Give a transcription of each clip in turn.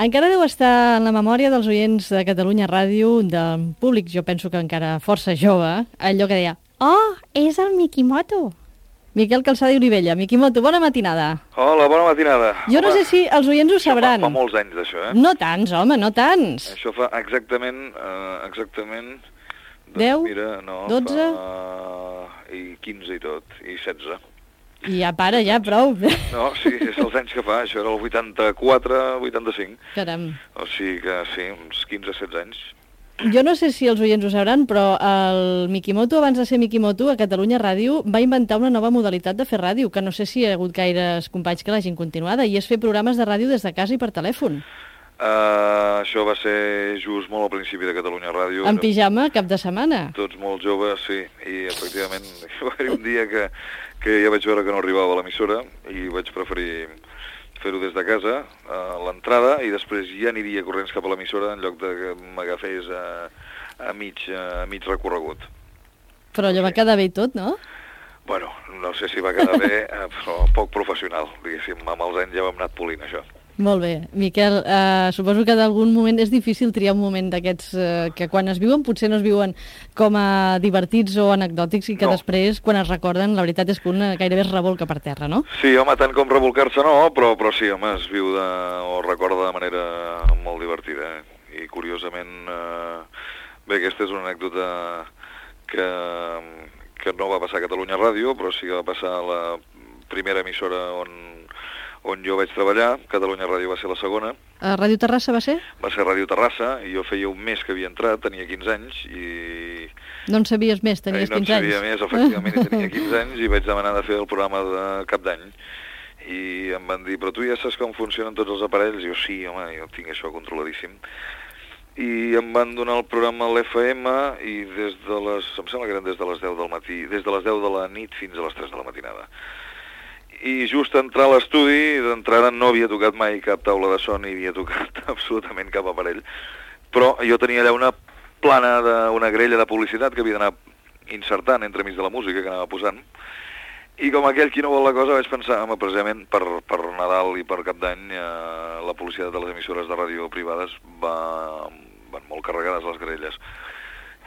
Encara deu estar en la memòria dels oients de Catalunya Ràdio, del públic, jo penso que encara força jove, allò que deia Oh, és el Mikimoto. Miquel Calçada i Olivella. Mikimoto, bona matinada. Hola, bona matinada. Jo no Home, sé si els oients ho sabran. Fa, fa molts anys d'això, eh? No tants, home, no tants. Això fa exactament, uh, exactament... doncs Deu? Mira, no, Dotze? Fa, I 15 i tot, i 16. I ja para, ja, prou. No, sí, és els anys que fa, això era el 84, 85. Caram. O sigui que sí, uns 15-16 anys. Jo no sé si els oients ho sabran, però el Mikimoto, abans de ser Mikimoto, a Catalunya Ràdio, va inventar una nova modalitat de fer ràdio, que no sé si hi ha hagut gaires companys que l'hagin continuada, i és fer programes de ràdio des de casa i per telèfon. Uh, això va ser just molt al principi de Catalunya Ràdio. En pijama, cap de setmana. Tots molt joves, sí, i efectivament va haver un dia que, que ja vaig veure que no arribava a l'emissora i vaig preferir fer-ho des de casa, a l'entrada, i després ja aniria corrents cap a l'emissora en lloc de que m'agafés a, a, mig, a mig recorregut. Però allò va quedar bé i tot, no? Bueno, no sé si va quedar bé, eh, però poc professional, diguéssim, amb els anys ja hem anat polint, això. Molt bé. Miquel, eh, suposo que d'algun moment és difícil triar un moment d'aquests eh, que quan es viuen potser no es viuen com a divertits o anecdòtics i que No. després, quan es recorden, la veritat és que un eh, gairebé es revolca per terra, no? Sí, home, tant com revolcar-se no, però, però sí, home, es viu de, o recorda de manera molt divertida. Eh? I curiosament, eh, bé, aquesta és una anècdota que, que no va passar a Catalunya Ràdio, però sí que va passar a la primera emissora on, on jo vaig treballar, Catalunya Ràdio va ser la segona, A Ràdio Terrassa va ser? va ser Ràdio Terrassa, i jo feia un mes que havia entrat, tenia 15 anys, i No en sabies més, tenies i no en 15 anys. sabia més, efectivament, tenia 15 anys i vaig demanar de fer el programa de cap d'any. I em van dir, però tu ja saps com funcionen tots els aparells? I jo, sí, home, jo tinc això controladíssim. I em van donar el programa a l'FM i des de les, em sembla que eren des de les 10 del matí, des de les 10 de la nit fins a les 3 de la matinada. I just entrar a l'estudi, d'entrada no havia tocat mai cap taula de so ni havia tocat absolutament cap aparell, però jo tenia allà una plana, de, una grella de publicitat que havia d'anar insertant entremig de la música que anava posant, i com aquell qui no vol la cosa vaig pensar, home, precisament per, per Nadal i per Cap d'Any eh, la publicitat de les emissores de ràdio privades va, van molt carregades les grelles.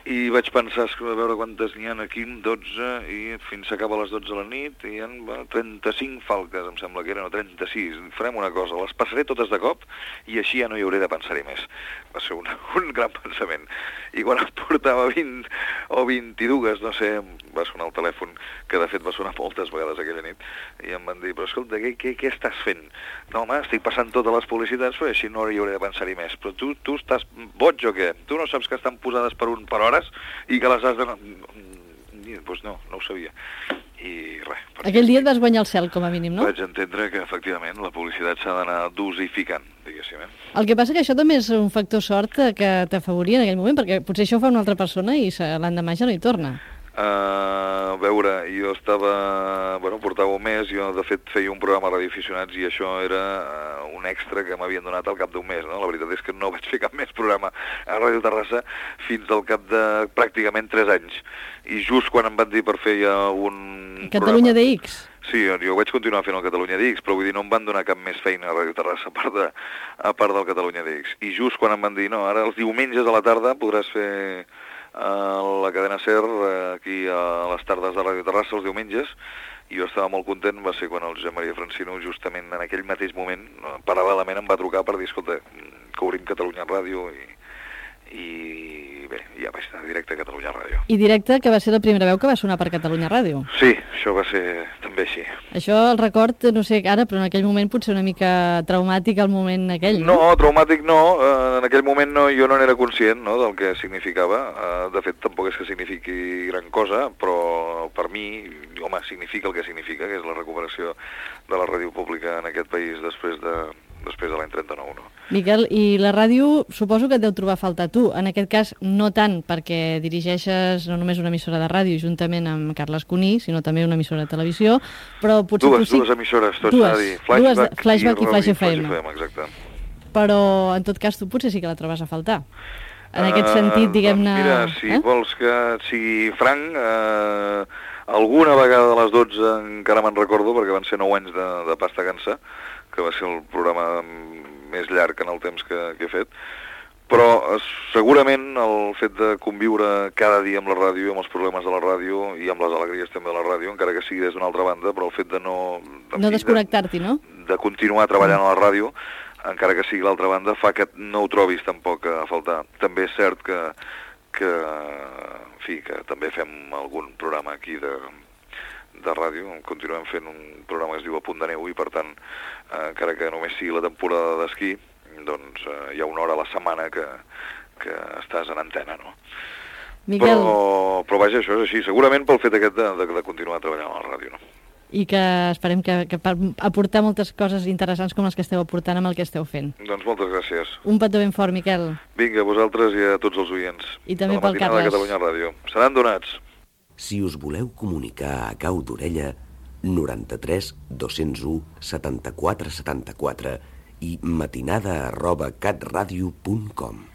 I vaig pensar, a veure quantes n'hi ha aquí, 12, i fins s'acaba a les 12 de la nit, i hi ha bueno, 35 falques, em sembla que eren, o 36. Farem una cosa, les passaré totes de cop, i així ja no hi hauré de pensar-hi més. Va ser un, un gran pensament. I quan em portava 20 o 22, no sé, va sonar el telèfon, que de fet va sonar moltes vegades aquella nit, i em van dir, però escolta, què, què, què estàs fent? No, home, estic passant totes les publicitats, però així no hi hauré de pensar-hi més. Però tu, tu estàs boig o què? Tu no saps que estan posades per un per hores i que les has de... Doncs pues no, no ho sabia. I res. Aquell dia et vas guanyar el cel, com a mínim, no? Vaig entendre que, efectivament, la publicitat s'ha d'anar dosificant, diguéssim. Eh? El que passa que això també és un factor sort eh, que t'afavoria en aquell moment, perquè potser això ho fa una altra persona i l'endemà ja no hi torna. Uh, a veure, jo estava... Bueno, portava un mes, jo de fet feia un programa a radioaficionats i això era uh, un extra que m'havien donat al cap d'un mes, no? La veritat és que no vaig fer cap més programa a Ràdio Terrassa fins al cap de pràcticament 3 anys. I just quan em van dir per fer ja un Catalunya programa... DX. Sí, jo vaig continuar fent el Catalunya DX, però vull dir, no em van donar cap més feina a Ràdio Terrassa a part, de, a part del Catalunya DX. I just quan em van dir, no, ara els diumenges a la tarda podràs fer a la cadena SER eh, aquí a les tardes de Ràdio Terrassa els diumenges i jo estava molt content, va ser quan el Josep Maria Francino justament en aquell mateix moment eh, paral·lelament em va trucar per dir, escolta, mm, que obrim Catalunya Ràdio i, i bé, ja vaig anar directe a Catalunya Ràdio. I directe, que va ser la primera veu que va sonar per Catalunya Ràdio. Sí, això va ser també així. Això el record, no sé ara, però en aquell moment potser una mica traumàtic el moment aquell, no? No, traumàtic no, eh, en aquell moment no, jo no n'era conscient no, del que significava, eh, de fet tampoc és que signifiqui gran cosa, però per mi, home, significa el que significa, que és la recuperació de la ràdio pública en aquest país després de, després de l'any 39, no? Miquel, i la ràdio suposo que et deu trobar falta tu. En aquest cas, no tant perquè dirigeixes no només una emissora de ràdio juntament amb Carles Cuní, sinó també una emissora de televisió, però potser Dues, tu sí... dues emissores, tot Dues, s'ha de dir. dues de- Flashback i Flash Ràdio FM. Flash FM, exacte. Però en tot cas tu potser sí que la trobes a faltar. En aquest Eh, sentit, diguem-ne... Doncs mira, si eh? vols que et sigui franc, eh, alguna vegada de les 12 encara me'n recordo, perquè van ser 9 anys de, de Pasta Gansa, que va ser el programa més llarg en el temps que, que he fet, però eh, segurament el fet de conviure cada dia amb la ràdio, amb els problemes de la ràdio i amb les alegries també de la ràdio, encara que sigui des d'una altra banda, però el fet de no... No desconnectar-t'hi, no? De continuar treballant a la ràdio, encara que sigui l'altra banda, fa que no ho trobis tampoc a faltar. També és cert que, que, en fi, que també fem algun programa aquí de, de ràdio, continuem fent un programa que es diu A punt de neu i per tant, eh, encara que només sigui la temporada d'esquí, doncs eh, hi ha una hora a la setmana que, que estàs en antena, no? Miquel... Però, però vaja, això és així, segurament pel fet aquest de, de, de continuar treballant a la ràdio, no? I que esperem que, que aportar moltes coses interessants com les que esteu aportant amb el que esteu fent. Doncs moltes gràcies. Un petó ben fort, Miquel. Vinga, a vosaltres i a tots els oients. I també pel Carles. de Catalunya Ràdio. Seran donats. Si us voleu comunicar a cau d'orella, 93 201 74 74 i matinada arroba catradio.com